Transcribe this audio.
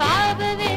बाबवे